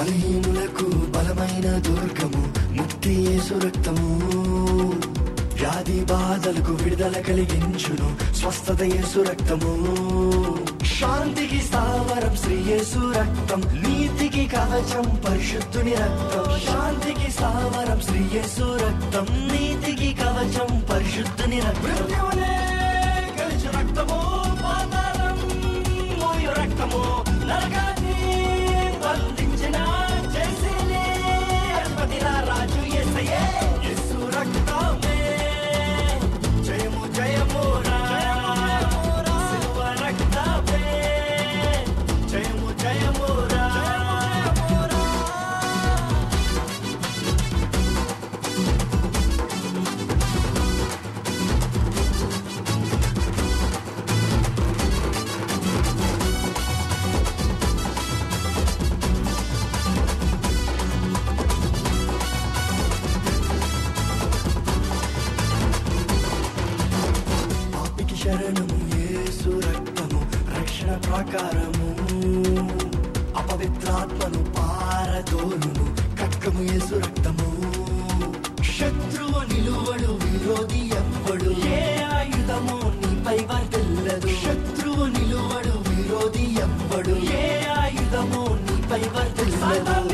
బలమైన దుర్గము ముక్తి యేసు రక్తము. వ్యాధి బాధలకు విడుదల కలిగించును స్వస్థత యేసు రక్తము. శాంతికి స్థావరం శ్రీ యేసు రక్తం నీతికి కవచం పరిశుద్ధుని రక్తం. శాంతికి స్థావరం శ్రీ యేసు రక్తం నీతికి కవచం పరిశుద్ధుని రక్తం. శరణము యేసు రక్తము రక్షణ ప్రాకారము. అపవిత్రాత్మను పారదోలును కక్కము యేసు రక్తము. శత్రువు నిలువడు విరోధి ఎవ్వడు. ఏ ఆయుధము నీపై వర్దిల్లదు శత్రువు నిలువడు విరోధి ఎవ్వడు. ఏ ఆయుధము నీపై వర్దిల్లదు